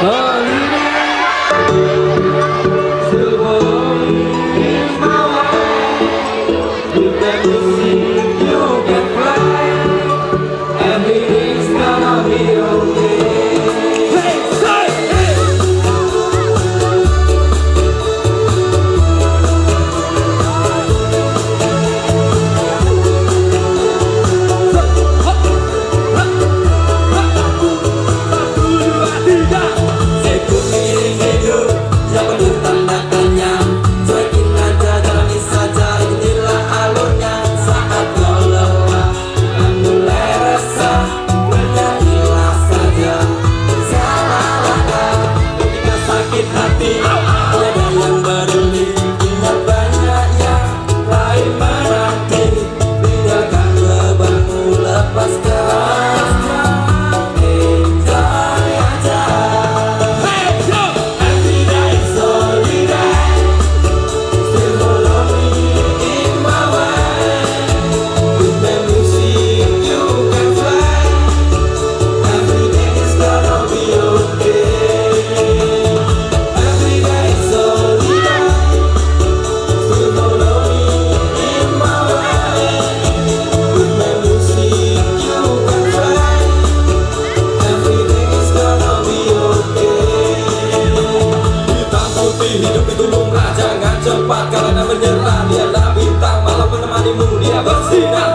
Hare Silver. Karena dia tak bintang malam menemanimu dia bersinar.